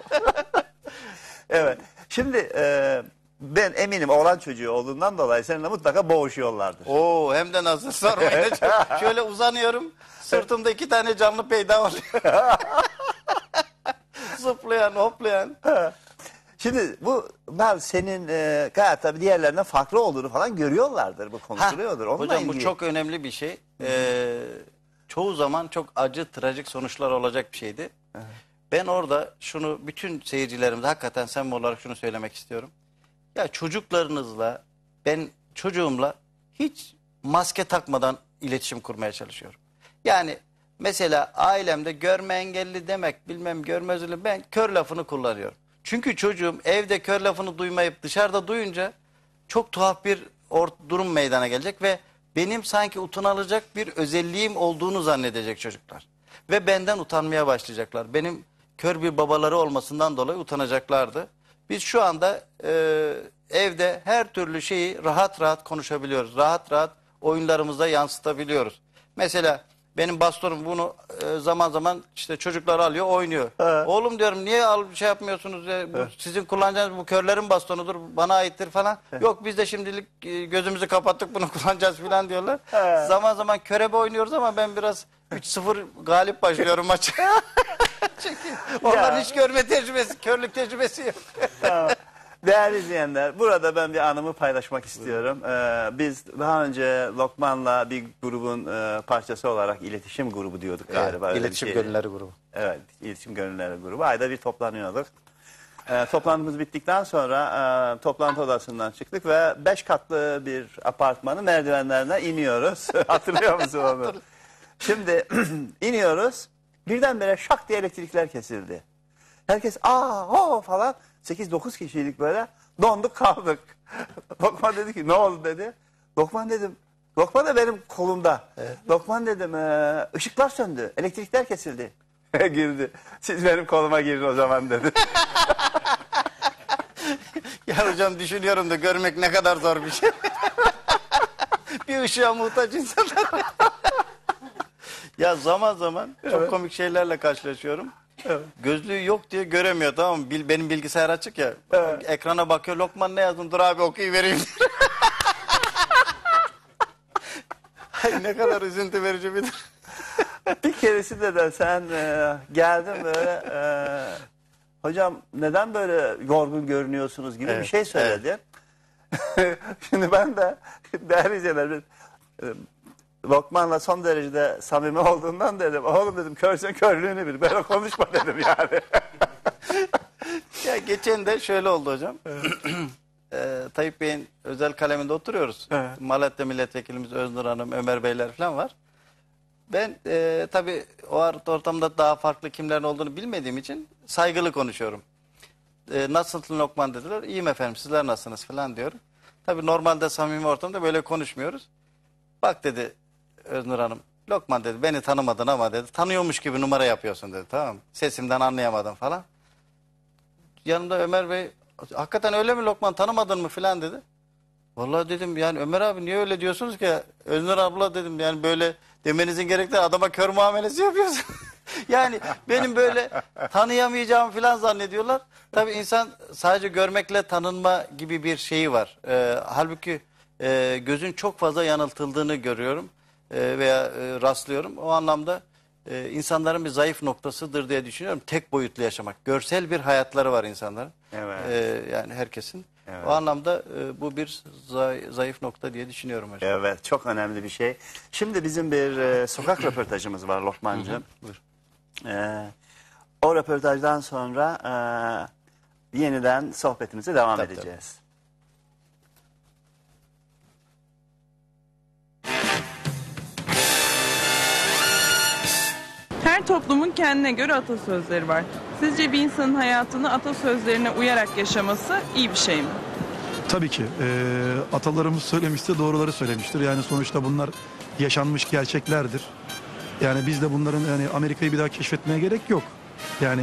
evet. Şimdi e, ben eminim oğlan çocuğu olduğundan dolayı seninle mutlaka boğuşuyorlardır. Oo hem de nasıl sormayın. [laughs] Şöyle uzanıyorum. Sırtımda iki tane canlı peyda oluyor. Zıplayan, hoplayan. Şimdi bu ben senin e, gayet tabii diğerlerinden farklı olduğunu falan görüyorlardır. Bu konuşuluyordur. Onunla Hocam bu ilgili. çok önemli bir şey. Ee, çoğu zaman çok acı, trajik sonuçlar olacak bir şeydi. Ben orada şunu bütün seyircilerimize hakikaten samimi olarak şunu söylemek istiyorum. Ya çocuklarınızla, ben çocuğumla hiç maske takmadan iletişim kurmaya çalışıyorum. Yani mesela ailemde görme engelli demek, bilmem görme özürlü ben kör lafını kullanıyorum. Çünkü çocuğum evde kör lafını duymayıp dışarıda duyunca çok tuhaf bir durum meydana gelecek ve benim sanki utanılacak bir özelliğim olduğunu zannedecek çocuklar. Ve benden utanmaya başlayacaklar. Benim kör bir babaları olmasından dolayı utanacaklardı. Biz şu anda e, evde her türlü şeyi rahat rahat konuşabiliyoruz. Rahat rahat oyunlarımıza yansıtabiliyoruz. Mesela benim bastonum bunu e, zaman zaman işte çocuklar alıyor oynuyor. Oğlum diyorum niye al şey yapmıyorsunuz? ya? Bu sizin kullanacağınız bu körlerin bastonudur bana aittir falan. Yok biz de şimdilik e, gözümüzü kapattık bunu [laughs] kullanacağız falan diyorlar. Zaman zaman körebe oynuyoruz ama ben biraz 3-0 galip başlıyorum [laughs] maça. [laughs] Çünkü onların hiç görme tecrübesi, körlük tecrübesi yok. Tamam. Değerli izleyenler, burada ben bir anımı paylaşmak istiyorum. Ee, biz daha önce Lokman'la bir grubun e, parçası olarak iletişim grubu diyorduk galiba. öyle bir İletişim şey. Gönülleri grubu. Evet, iletişim gönülleri grubu. Ayda bir toplanıyorduk. Ee, toplantımız bittikten sonra e, toplantı odasından çıktık ve beş katlı bir apartmanın merdivenlerine iniyoruz. [laughs] Hatırlıyor musun onu? Şimdi [clears throat] iniyoruz. Birdenbire şak diye elektrikler kesildi. Herkes aa o falan 8-9 kişilik böyle donduk kaldık. [laughs] Lokman dedi ki ne oldu dedi. Lokman dedim. Lokman da benim kolumda. Lokman dedim "ee, ışıklar söndü. Elektrikler kesildi. [laughs] Girdi. Siz benim koluma girin o zaman dedi. [laughs] Ya hocam düşünüyorum da görmek ne kadar zor bir şey. bir ışığa muhtaç insanlar. ya zaman zaman çok komik şeylerle karşılaşıyorum. Gözlüğü yok diye göremiyor tamam mı? Bil- Benim bilgisayar açık ya. Ekrana bakıyor Lokman ne yazdın dur abi okuyuvereyim. [laughs] Ay ne kadar üzüntü verici bir bir keresinde de sen e, geldin böyle e, hocam neden böyle yorgun görünüyorsunuz gibi bir Evet, şey söyledin. [laughs] Şimdi ben de bir, e, Lokman'la son derecede samimi olduğundan dedim. Oğlum dedim körsen körlüğünü bil. Böyle konuşma [laughs] dedim yani. [laughs] Ya geçen de şöyle oldu hocam. [clears throat] Ee, Tayyip Bey'in özel kaleminde oturuyoruz. Evet. Malatya milletvekilimiz Öznur Hanım, Ömer Beyler falan var. Ben e, tabii o ortamda daha farklı kimlerin olduğunu bilmediğim için saygılı konuşuyorum. E, nasılsın Lokman dediler. İyiyim efendim sizler nasılsınız falan diyorum. Tabii normalde samimi ortamda böyle konuşmuyoruz. Bak dedi Öznur Hanım. Lokman dedi beni tanımadın ama dedi tanıyormuş gibi numara yapıyorsun dedi tamam? Sesimden anlayamadım falan yanımda Ömer Bey hakikaten öyle mi Lokman tanımadın mı filan dedi. Vallahi dedim yani Ömer abi niye öyle diyorsunuz ki? Öznur abla dedim yani böyle demenizin gerektiği adama kör muamelesi yapıyorsun. [laughs] yani benim böyle tanıyamayacağımı falan zannediyorlar. Tabii insan sadece görmekle tanınma gibi bir şeyi var. Ee, halbuki e, gözün çok fazla yanıltıldığını görüyorum veya e, rastlıyorum. O anlamda e, insanların bir zayıf noktasıdır diye düşünüyorum. Tek boyutlu yaşamak. Görsel bir hayatları var insanların. Evet. E, yani herkesin. Evet. O anlamda e, bu bir zay- zayıf nokta diye düşünüyorum hocam. Evet çok önemli bir şey. Şimdi bizim bir e, sokak röportajımız var Lokmancığım. Buyur. E, o röportajdan sonra e, yeniden sohbetimize devam Tabii, edeceğiz. Her toplumun kendine göre atasözleri var. Sizce bir insanın hayatını atasözlerine uyarak yaşaması iyi bir şey mi? Tabii ki. Ee, atalarımız söylemişti, doğruları söylemiştir. Yani sonuçta bunlar yaşanmış gerçeklerdir. Yani biz de bunların yani Amerika'yı bir daha keşfetmeye gerek yok. Yani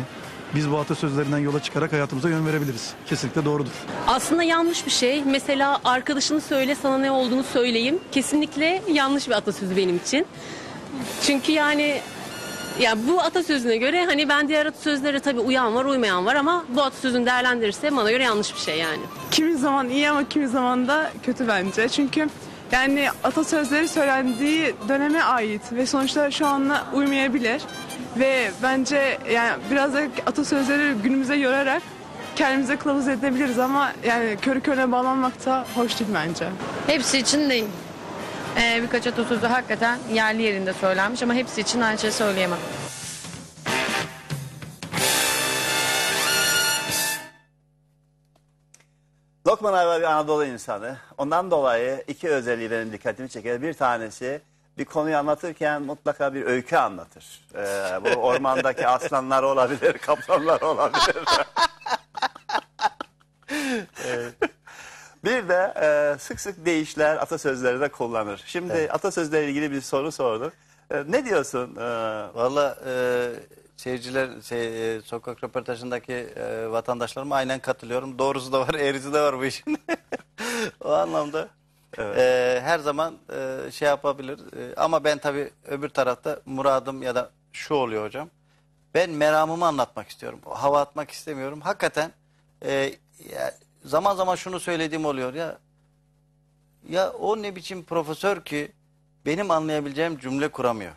biz bu atasözlerinden yola çıkarak hayatımıza yön verebiliriz. Kesinlikle doğrudur. Aslında yanlış bir şey. Mesela arkadaşını söyle sana ne olduğunu söyleyeyim. Kesinlikle yanlış bir atasözü benim için. Çünkü yani ya bu atasözüne göre hani ben diğer atasözlere tabii uyan var uymayan var ama bu atasözünü değerlendirirse bana göre yanlış bir şey yani. kimi zaman iyi ama kimi zaman da kötü bence. Çünkü yani atasözleri söylendiği döneme ait ve sonuçta şu anla uymayabilir. Ve bence yani biraz da atasözleri günümüze yorarak kendimize kılavuz edebiliriz ama yani körü körüne bağlanmak da hoş değil bence. Hepsi için değil. Ee, birkaç atasözü hakikaten yerli yerinde söylenmiş ama hepsi için aynı şey söyleyemem. Lokman Ayva bir Anadolu insanı. Ondan dolayı iki özelliği benim dikkatimi çeker. Bir tanesi bir konuyu anlatırken mutlaka bir öykü anlatır. Ee, bu ormandaki [laughs] aslanlar olabilir, kaplanlar olabilir. [laughs] Bir de e, sık sık deyişler, atasözleri de kullanır. Şimdi atasözleriyle ilgili bir soru sorduk. E, ne diyorsun? E, Valla e, seyirciler, şey, e, sokak röportajındaki e, vatandaşlarıma aynen katılıyorum. Doğrusu da var, [laughs] eğrisi de var bu işin. [laughs] o anlamda e, her zaman e, şey yapabilir. E, ama ben tabii öbür tarafta muradım ya da şu oluyor hocam. Ben meramımı anlatmak istiyorum. Hava atmak istemiyorum. Hakikaten e, ya, zaman zaman şunu söylediğim oluyor ya. Ya o ne biçim profesör ki benim anlayabileceğim cümle kuramıyor.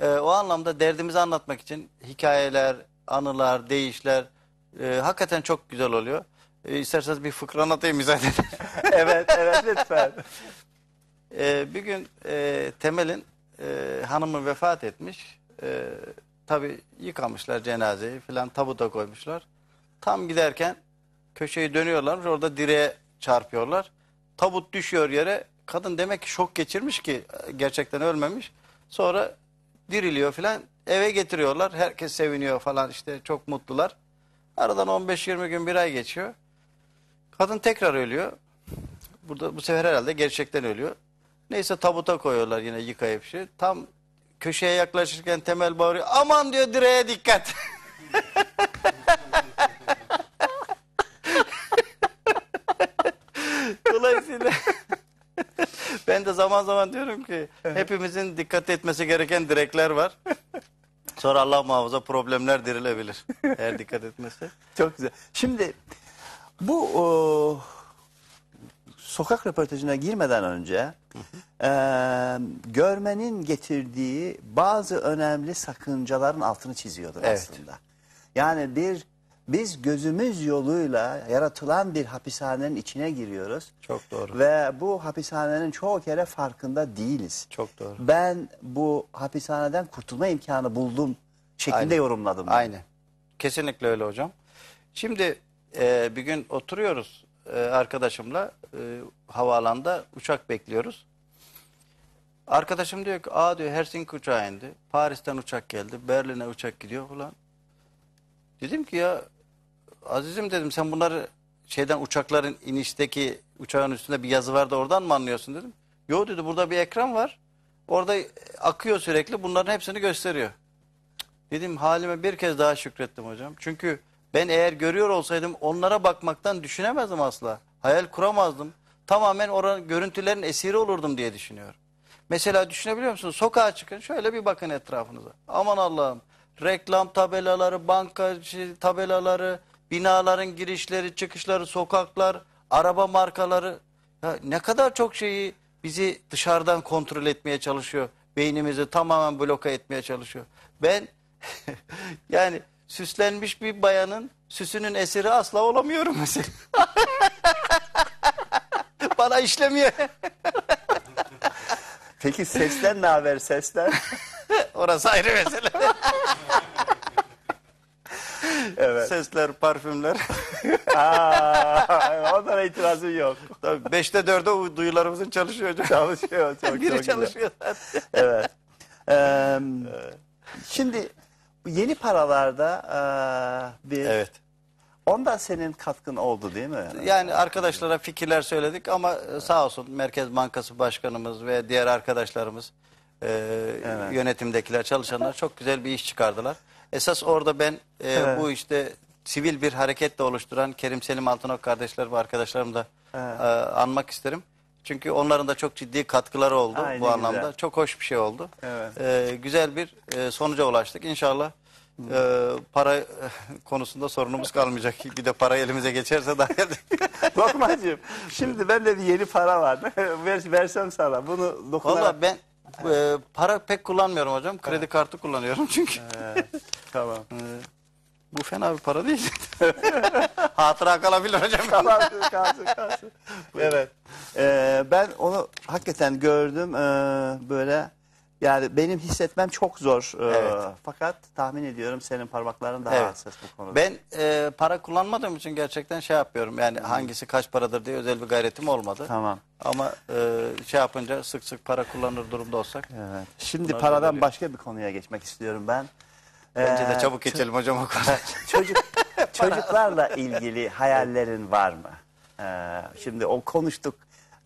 Ee, o anlamda derdimizi anlatmak için hikayeler, anılar, deyişler e, hakikaten çok güzel oluyor. E, isterseniz bir fıkra anlatayım edin. [laughs] evet, evet lütfen. Ee, [laughs] bir gün e, Temel'in e, hanımı vefat etmiş. E, Tabi yıkamışlar cenazeyi filan tabuta koymuşlar. Tam giderken köşeyi dönüyorlarmış orada direğe çarpıyorlar. Tabut düşüyor yere. Kadın demek ki şok geçirmiş ki gerçekten ölmemiş. Sonra diriliyor filan eve getiriyorlar. Herkes seviniyor falan işte çok mutlular. Aradan 15-20 gün bir ay geçiyor. Kadın tekrar ölüyor. Burada bu sefer herhalde gerçekten ölüyor. Neyse tabuta koyuyorlar yine yıkayıp şey. Tam köşeye yaklaşırken temel bağırıyor. Aman diyor direğe dikkat. [laughs] Dolayısıyla [laughs] ben de zaman zaman diyorum ki hepimizin dikkat etmesi gereken direkler var. Sonra Allah muhafaza problemler dirilebilir. Eğer dikkat etmezse. Çok güzel. Şimdi bu o, sokak röportajına girmeden önce e, görmenin getirdiği bazı önemli sakıncaların altını çiziyordur Evet. aslında. Yani bir biz gözümüz yoluyla yaratılan bir hapishanenin içine giriyoruz. Çok doğru. Ve bu hapishanenin çoğu kere farkında değiliz. Çok doğru. Ben bu hapishaneden kurtulma imkanı buldum şeklinde Aynen. yorumladım. ben. Aynen. Kesinlikle öyle hocam. Şimdi e, bir gün oturuyoruz e, arkadaşımla e, havaalanında uçak bekliyoruz. Arkadaşım diyor ki aa diyor Helsinki uçağı indi. Paris'ten uçak geldi. Berlin'e uçak gidiyor falan. Dedim ki ya azizim dedim sen bunları şeyden uçakların inişteki uçağın üstünde bir yazı var da oradan mı anlıyorsun dedim. Yo dedi burada bir ekran var. Orada akıyor sürekli bunların hepsini gösteriyor. Dedim halime bir kez daha şükrettim hocam. Çünkü ben eğer görüyor olsaydım onlara bakmaktan düşünemezdim asla. Hayal kuramazdım. tamamen oranın görüntülerin esiri olurdum diye düşünüyorum. Mesela düşünebiliyor musunuz? Sokağa çıkın şöyle bir bakın etrafınıza. Aman Allah'ım reklam tabelaları, banka şey, tabelaları, binaların girişleri, çıkışları, sokaklar, araba markaları. Ya ne kadar çok şeyi bizi dışarıdan kontrol etmeye çalışıyor. Beynimizi tamamen bloke etmeye çalışıyor. Ben [laughs] yani süslenmiş bir bayanın süsünün esiri asla olamıyorum mesela. [laughs] Bana işlemiyor. Peki sesler ne haber sesler? [laughs] Orası ayrı mesele. Evet. Sesler, parfümler. [laughs] Aa, onlara itirazın yok. Tabii beşte dörde u- duyularımızın çalışıyor hocam. Çalışıyor çok Biri güzel. çalışıyor zaten. Evet. Ee, şimdi bu yeni paralarda ee, bir Evet. onda senin katkın oldu değil mi? Yani arkadaşlara fikirler söyledik ama e, sağ olsun Merkez Bankası Başkanımız ve diğer arkadaşlarımız e, yönetimdekiler çalışanlar çok güzel bir iş çıkardılar. Esas orada ben e, Evet. bu işte sivil bir hareketle oluşturan Kerim Selim Altınok kardeşler ve arkadaşlarımı da e, anmak isterim. Çünkü onların da çok ciddi katkıları oldu Ay, bu anlamda. güzel. Çok hoş bir şey oldu. Evet. E, güzel bir e, sonuca ulaştık. İnşallah e, para [laughs] konusunda sorunumuz kalmayacak. Bir de para elimize geçerse daha [laughs] Lokmancığım şimdi bende bir yeni para var. [laughs] Ver, versem sana bunu dokunarak. Valla ben e, para pek kullanmıyorum hocam. Kredi kartı kullanıyorum çünkü. [laughs] Tamam. E, bu fena bir para değil. [laughs] Hatıra kalabilir hocam. Tamam kalsın kalsın. [laughs] evet. Ee, ben onu hakikaten gördüm ee, böyle yani benim hissetmem çok zor. Ee, Evet. Fakat tahmin ediyorum senin parmakların daha Evet. hassas bu konuda. Ben e, para kullanmadığım için gerçekten şey yapıyorum. Yani hangisi kaç paradır diye özel bir gayretim olmadı. Tamam. Ama e, şey yapınca sık sık para kullanır durumda olsak. Evet. Şimdi Bunlar paradan böyle- başka bir konuya geçmek istiyorum ben. Bence Ee, de çabuk ço- geçelim hocam o [laughs] konuda. Çocuk [laughs] çocuklarla ilgili hayallerin var mı? Ee, şimdi o konuştuk.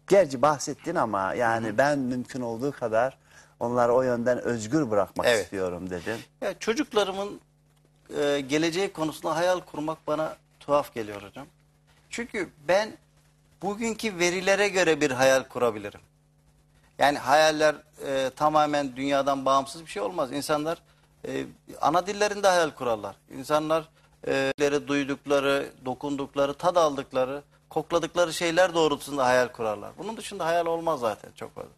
Gerçi bahsettin ama yani ben mümkün olduğu kadar onları o yönden özgür bırakmak Evet. istiyorum dedin. Ya çocuklarımın e, geleceği konusunda hayal kurmak bana tuhaf geliyor hocam. Çünkü ben bugünkü verilere göre bir hayal kurabilirim. Yani hayaller e, tamamen dünyadan bağımsız bir şey olmaz. İnsanlar e, ana dillerinde hayal kurarlar. İnsanlar e, duydukları, dokundukları, tad aldıkları, kokladıkları şeyler doğrultusunda hayal kurarlar. Bunun dışında hayal olmaz zaten çok fazla.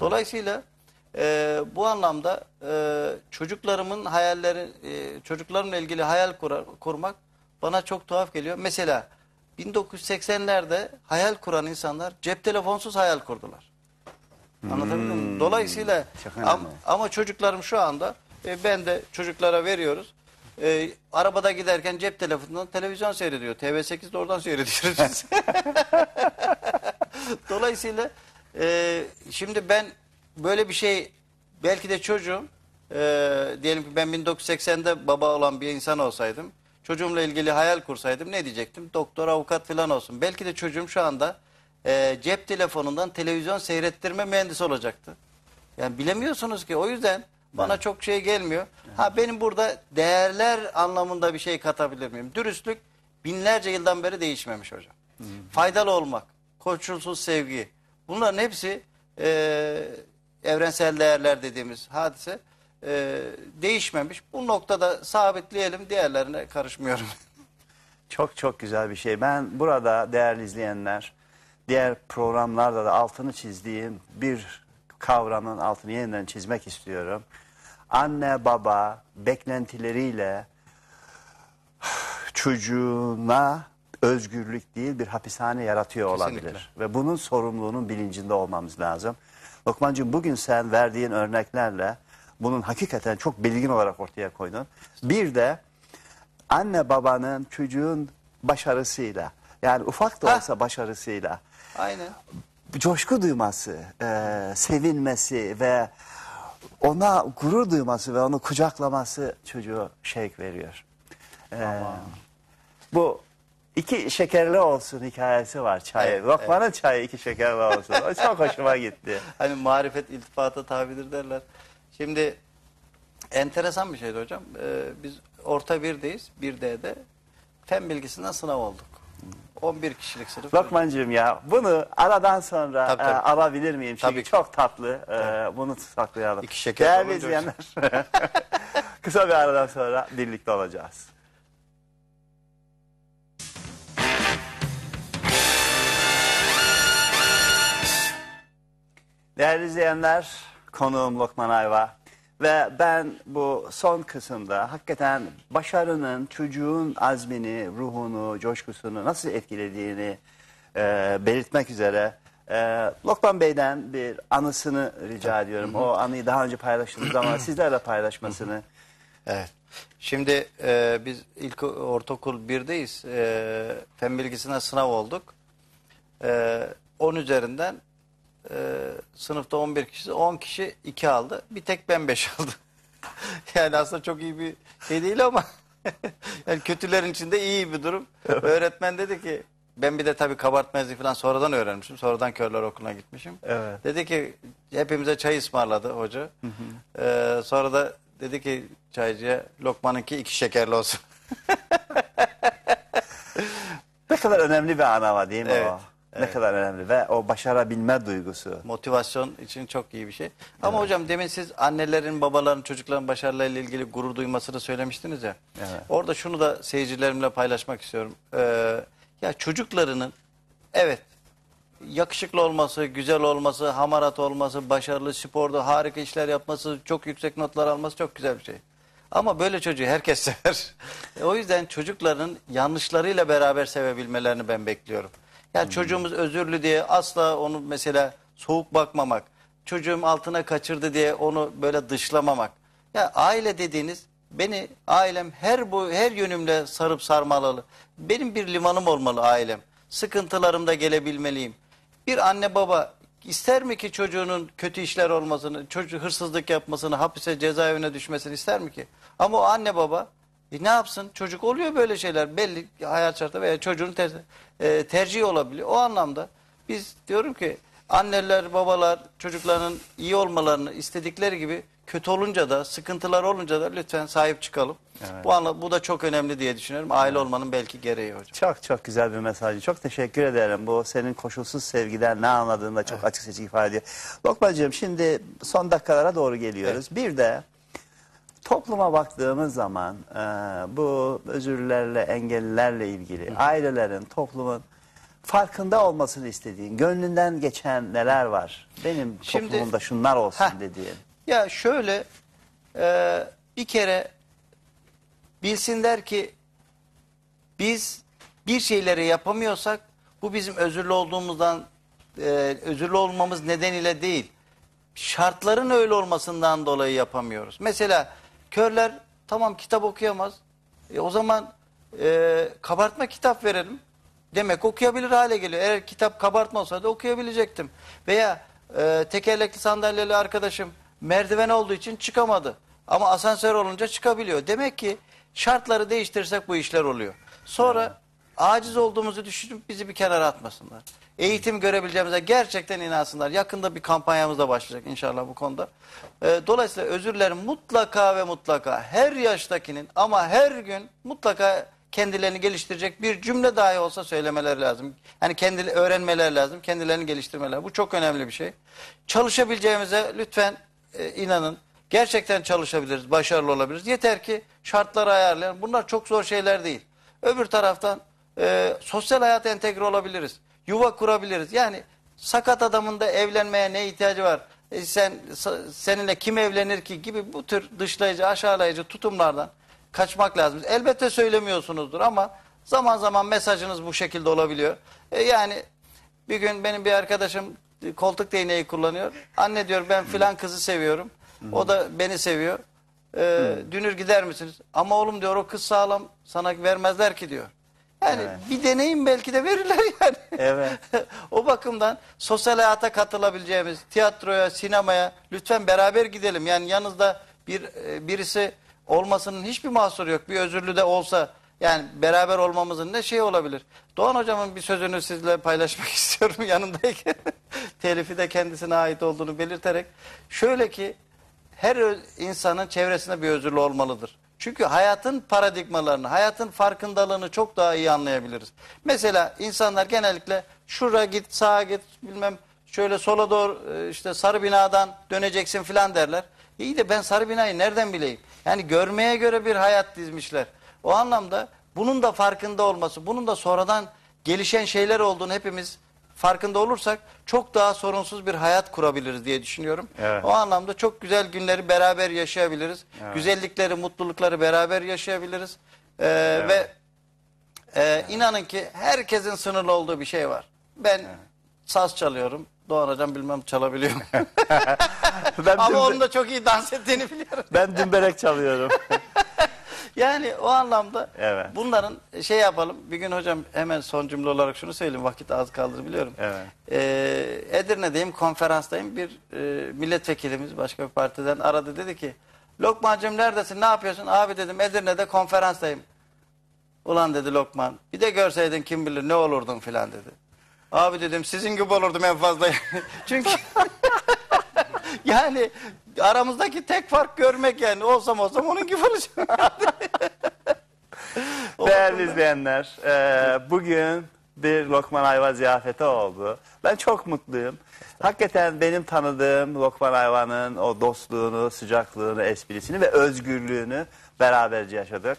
Dolayısıyla e, bu anlamda e, çocuklarımın hayalleri, e, çocuklarımla ilgili hayal kurar, kurmak bana çok tuhaf geliyor. Mesela 1980'lerde hayal kuran insanlar cep telefonsuz hayal kurdular. Anlatabiliyor muyum? Dolayısıyla am- ama çocuklarım şu anda e, ben de çocuklara veriyoruz. E, arabada giderken cep telefonundan televizyon seyrediyor. TV8'de oradan seyrediyoruz. [laughs] [laughs] Dolayısıyla e, şimdi ben böyle bir şey belki de çocuğum e, diyelim ki ben 1980'de baba olan bir insan olsaydım çocuğumla ilgili hayal kursaydım ne diyecektim? Doktor, avukat falan olsun. Belki de çocuğum şu anda e, cep telefonundan televizyon seyrettirme mühendisi olacaktı. Yani bilemiyorsunuz ki o yüzden bana çok şey gelmiyor. Ha benim burada değerler anlamında bir şey katabilir miyim? Dürüstlük binlerce yıldan beri değişmemiş hocam. Faydalı olmak, koşulsuz sevgi. Bunların hepsi e, evrensel değerler dediğimiz hadise e, değişmemiş. Bu noktada sabitleyelim diğerlerine karışmıyorum. [laughs] Çok çok güzel bir şey. Ben burada değerli izleyenler, diğer programlarda da altını çizdiğim bir kavramın altını yeniden çizmek istiyorum. Anne baba beklentileriyle [sighs] çocuğuna özgürlük değil bir hapishane yaratıyor Kesinlikle. olabilir. Ve bunun sorumluluğunun bilincinde olmamız lazım. Lokmancığım bugün sen verdiğin örneklerle bunun hakikaten çok belirgin olarak ortaya koydun. Bir de anne babanın çocuğun başarısıyla yani ufak da olsa başarısıyla Aynen. coşku duyması, e, sevinmesi ve ona gurur duyması ve onu kucaklaması çocuğu şevk veriyor. E, bu iki şekerli olsun hikayesi var çayı. Evet, Lokmanın çayı iki şekerli olsun. O çok hoşuma gitti. [laughs] Hani marifet iltifata tabidir derler. Şimdi enteresan bir şeydi hocam. Ee, biz orta birdeyiz. Bir D'de fen bilgisinden sınav olduk. 11 kişilik sınıf. Lokmancığım ya bunu aradan sonra Tabii, e, tabii. alabilir miyim? Çünkü Tabii ki. çok tatlı. E, bunu saklayalım. İki şeker Değerli izleyenler [laughs] kısa bir aradan sonra birlikte olacağız. Değerli izleyenler, konuğum Lokman Ayva ve ben bu son kısımda hakikaten başarının çocuğun azmini, ruhunu, coşkusunu nasıl etkilediğini e, belirtmek üzere e, Lokman Bey'den bir anısını rica ediyorum. O anıyı daha önce paylaştınız ama [clears throat] sizlerle paylaşmasını. Evet. Şimdi e, biz ilk ortaokul 1'deyiz. E, fen bilgisine sınav olduk. E, 10 üzerinden e, sınıfta 11 kişi 10 kişi 2 aldı. Bir tek ben 5 [laughs] aldım. yani aslında çok iyi bir şey değil ama [laughs] yani kötülerin içinde iyi bir durum. Öğretmen dedi ki ben bir de tabii kabartma yazıyı falan sonradan öğrenmişim. Sonradan körler okuluna gitmişim. Evet. Dedi ki hepimize çay ısmarladı hoca. Ee, sonra da dedi ki çaycıya Lokman'ınki iki şekerli olsun. [laughs] Ne kadar önemli bir an ama değil mi Evet, o? Ne kadar önemli ve o başarabilme duygusu. Motivasyon için çok iyi bir şey. Ama hocam demin siz annelerin, babaların, çocukların başarılarıyla ilgili gurur duymasını söylemiştiniz ya. Evet. Orada şunu da seyircilerimle paylaşmak istiyorum. Ee, ya çocuklarının evet yakışıklı olması, güzel olması, hamarat olması, başarılı sporda harika işler yapması, çok yüksek notlar alması çok güzel bir şey. Ama böyle çocuğu herkes [laughs] sever. O yüzden çocukların yanlışlarıyla beraber sevebilmelerini ben bekliyorum. Yani çocuğumuz özürlü diye asla onu mesela soğuk bakmamak, çocuğum altına kaçırdı diye onu böyle dışlamamak. Ya aile dediğiniz beni ailem her bu her yönümle sarıp sarmalalı. Benim bir limanım olmalı ailem. Sıkıntılarımda gelebilmeliyim. Bir anne baba ister mi ki çocuğunun kötü işler olmasını, çocuğu hırsızlık yapmasını, hapise cezaevine düşmesini ister mi ki? Ama o anne baba e ne yapsın? Çocuk oluyor böyle şeyler. Belli hayat şartı veya çocuğun ter, e, tercihi olabiliyor. O anlamda biz diyorum ki anneler, babalar çocuklarının iyi olmalarını istedikleri gibi kötü olunca da, sıkıntılar olunca da lütfen sahip çıkalım. Bu anla, bu da çok önemli diye düşünüyorum. Aile olmanın belki gereği hocam. Çok çok güzel bir mesaj. Çok teşekkür ederim. Bu senin koşulsuz sevgiden ne anladığını da çok açık seçik ifade ediyor. Lokmacığım şimdi son dakikalara doğru geliyoruz. Bir de topluma baktığımız zaman e, bu özürlerle, engellilerle ilgili ailelerin, toplumun farkında olmasını istediğin, gönlünden geçen neler var? Benim Şimdi- toplumumda şunlar olsun Heh. dediğin. Ya şöyle e, bir kere bilsinler ki biz bir şeyleri yapamıyorsak bu bizim özürlü olduğumuzdan e, özürlü olmamız nedeniyle değil. Şartların öyle olmasından dolayı yapamıyoruz. Mesela körler tamam kitap okuyamaz. E, o zaman e, kabartma kitap verelim. Demek okuyabilir hale geliyor. Eğer kitap kabartma olsaydı okuyabilecektim. Veya e, tekerlekli sandalyeli arkadaşım merdiven olduğu için çıkamadı. Ama asansör olunca çıkabiliyor. Demek ki şartları değiştirirsek bu işler oluyor. Sonra aciz olduğumuzu düşünüp bizi bir kenara atmasınlar. Eğitim görebileceğimize gerçekten inansınlar. Yakında bir kampanyamız da başlayacak inşallah bu konuda. Ee, dolayısıyla özürlerin mutlaka ve mutlaka her yaştakinin ama her gün mutlaka kendilerini geliştirecek bir cümle dahi olsa söylemeleri lazım. Yani kendi öğrenmeleri lazım, kendilerini geliştirmeleri. Bu çok önemli bir şey. Çalışabileceğimize lütfen e, inanın. Gerçekten çalışabiliriz, başarılı olabiliriz. Yeter ki şartları ayarlayalım. Bunlar çok zor şeyler değil. Öbür taraftan e, sosyal hayata entegre olabiliriz. Yuva kurabiliriz. Yani sakat adamın da evlenmeye ne ihtiyacı var? E, sen seninle kim evlenir ki gibi bu tür dışlayıcı, aşağılayıcı tutumlardan kaçmak lazım. Elbette söylemiyorsunuzdur ama zaman zaman mesajınız bu şekilde olabiliyor. E, yani bir gün benim bir arkadaşım koltuk değneği kullanıyor. Anne diyor ben filan kızı seviyorum. O da beni seviyor. Ee, dünür gider misiniz? Ama oğlum diyor o kız sağlam sana vermezler ki diyor. Yani bir deneyim belki de verirler [laughs] yani. Evet. [laughs] o bakımdan sosyal hayata katılabileceğimiz tiyatroya, sinemaya lütfen beraber gidelim. Yani yanınızda bir e, birisi olmasının hiçbir mahsuru yok. Bir özürlü de olsa yani beraber olmamızın ne şey olabilir? Doğan hocamın bir sözünü sizle paylaşmak [laughs] istiyorum yanındayken. Telifi de kendisine ait olduğunu belirterek. Şöyle ki her insanın çevresinde bir özürlü olmalıdır. Çünkü hayatın paradigmalarını, hayatın farkındalığını çok daha iyi anlayabiliriz. Mesela insanlar genellikle şura git, sağa git, bilmem şöyle sola doğru e, işte sarı binadan döneceksin filan derler. İyi de ben sarı binayı nereden bileyim? Yani görmeye göre bir hayat dizmişler. O anlamda bunun da farkında olması, bunun da sonradan gelişen şeyler olduğunu hepimiz farkında olursak çok daha sorunsuz bir hayat kurabiliriz diye düşünüyorum. Evet. O anlamda çok güzel günleri beraber yaşayabiliriz. Güzellikleri, mutlulukları beraber yaşayabiliriz. Ee, Ve e, inanın ki herkesin sınırlı olduğu bir şey var. Ben saz çalıyorum. Doğan hocam bilmem çalabiliyorum. [laughs] Ben, Ama onun da çok iyi dans ettiğini biliyorum. ben dümbelek çalıyorum. [laughs] Yani o anlamda Evet. bunların şey yapalım. Bir gün hocam hemen son cümle olarak şunu söyleyeyim. Vakit az kaldı biliyorum. Evet. Ee, Edirne'deyim, konferanstayım. Bir e, milletvekilimiz başka bir partiden aradı. Dedi ki Lokmancığım neredesin, ne yapıyorsun? Abi dedim Edirne'de konferanstayım. Ulan dedi Lokman bir de görseydin kim bilir ne olurdun filan dedi. Abi dedim sizin gibi olurdum en fazla. [laughs] Çünkü [laughs] yani aramızdaki tek fark görmek yani. Olsam olsam onun gibi olacağım. [laughs] Değerli izleyenler, e, bugün bir Lokman Ayva ziyafeti oldu. Ben çok mutluyum. Hakikaten benim tanıdığım Lokman Ayva'nın o dostluğunu, sıcaklığını, esprisini ve özgürlüğünü beraberce yaşadık.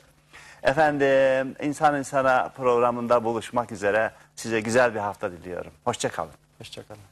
Efendim, İnsan İnsana programında buluşmak üzere size güzel bir hafta diliyorum. Hoşçakalın. Hoşçakalın.